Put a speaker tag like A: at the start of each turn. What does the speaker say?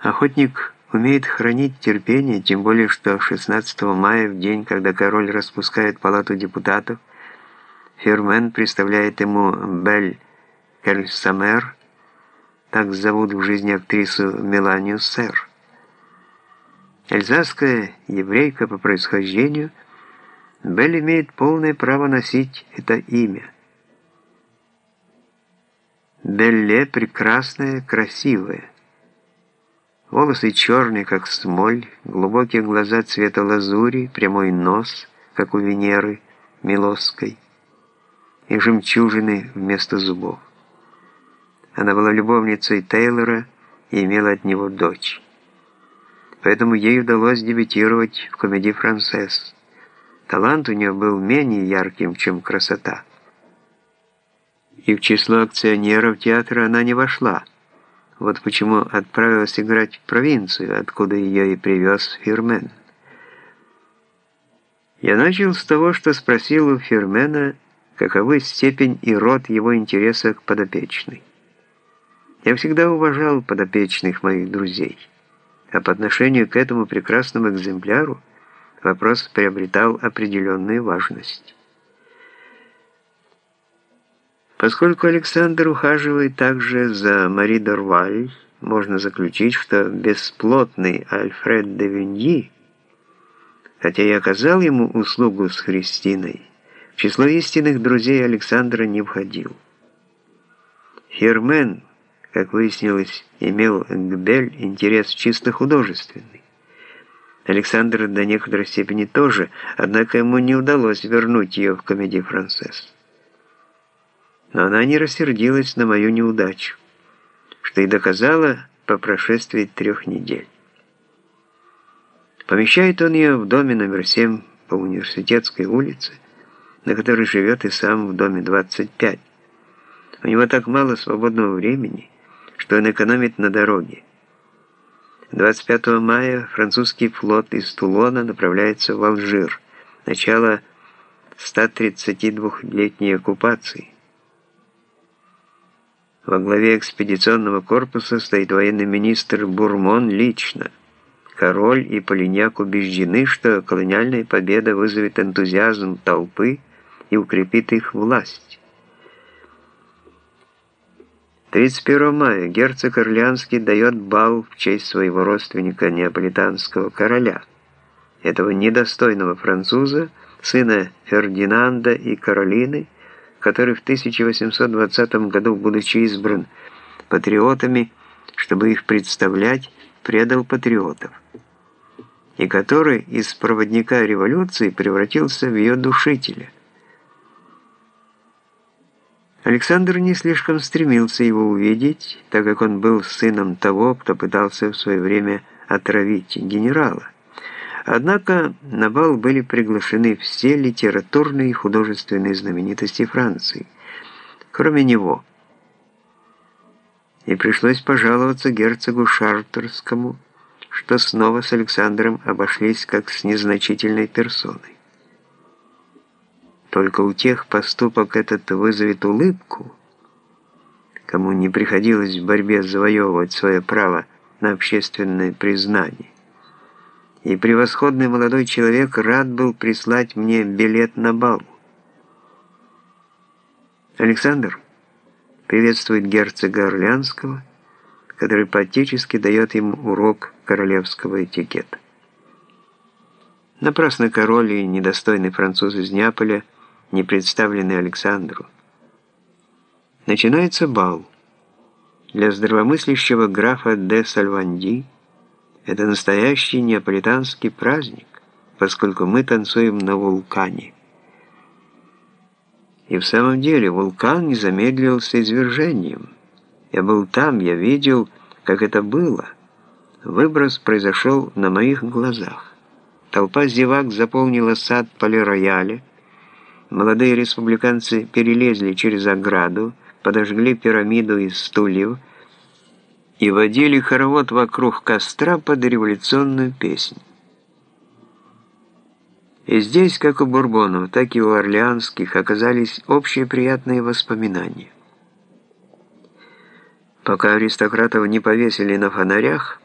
A: Охотник умеет хранить терпение, тем более что 16 мая, в день, когда король распускает палату депутатов, Фермен представляет ему Бель Кельсамер, так зовут в жизни актрису Меланию Сэр. Эльзасская еврейка по происхождению, Белль имеет полное право носить это имя. Белле прекрасная, красивая. Волосы черные, как смоль, глубокие глаза цвета лазури, прямой нос, как у Венеры Милосской, и жемчужины вместо зубов. Она была любовницей Тейлора и имела от него дочь поэтому ей удалось дебютировать в комедии «Францесс». Талант у нее был менее ярким, чем красота. И в число акционеров театра она не вошла. Вот почему отправилась играть в провинцию, откуда ее и привез Фирмен. Я начал с того, что спросил у Фирмена, каковы степень и род его интереса к подопечной. Я всегда уважал подопечных моих друзей а по отношению к этому прекрасному экземпляру вопрос приобретал определенную важность. Поскольку Александр ухаживает также за Мари Дорваль, можно заключить, что бесплотный Альфред де Виньи, хотя и оказал ему услугу с Христиной, в число истинных друзей Александра не входил. Фермен как выяснилось, имел к Бель интерес чисто художественный. Александр до некоторой степени тоже, однако ему не удалось вернуть ее в комедии «Францесс». Но она не рассердилась на мою неудачу, что и доказала по прошествии трех недель. Помещает он ее в доме номер 7 по университетской улице, на которой живет и сам в доме 25. У него так мало свободного времени – что он экономит на дороге. 25 мая французский флот из Тулона направляется в Алжир. Начало 132-летней оккупации. Во главе экспедиционного корпуса стоит военный министр Бурмон лично. Король и Полиняк убеждены, что колониальная победа вызовет энтузиазм толпы и укрепит их власть. 31 мая герцог Орлеанский дает бал в честь своего родственника неаполитанского короля, этого недостойного француза, сына Фердинанда и Каролины, который в 1820 году, будучи избран патриотами, чтобы их представлять, предал патриотов, и который из проводника революции превратился в ее душителя. Александр не слишком стремился его увидеть, так как он был сыном того, кто пытался в свое время отравить генерала. Однако на бал были приглашены все литературные и художественные знаменитости Франции, кроме него. И пришлось пожаловаться герцогу Шартерскому, что снова с Александром обошлись как с незначительной персоной. Только у тех поступок этот вызовет улыбку, кому не приходилось в борьбе завоевывать свое право на общественное признание. И превосходный молодой человек рад был прислать мне билет на бал. Александр приветствует герцога Орлянского, который поотечески дает ему урок королевского этикета. Напрасно король и недостойный француз из Неаполя – не представленный Александру. Начинается бал. Для здравомыслящего графа де Сальванди это настоящий неаполитанский праздник, поскольку мы танцуем на вулкане. И в самом деле вулкан не замедлился извержением. Я был там, я видел, как это было. Выброс произошел на моих глазах. Толпа зевак заполнила сад полирояля, Молодые республиканцы перелезли через ограду, подожгли пирамиду из стульев и водили хоровод вокруг костра под революционную песню. И здесь, как у Бурбонов, так и у Орлеанских, оказались общие приятные воспоминания. Пока аристократов не повесили на фонарях,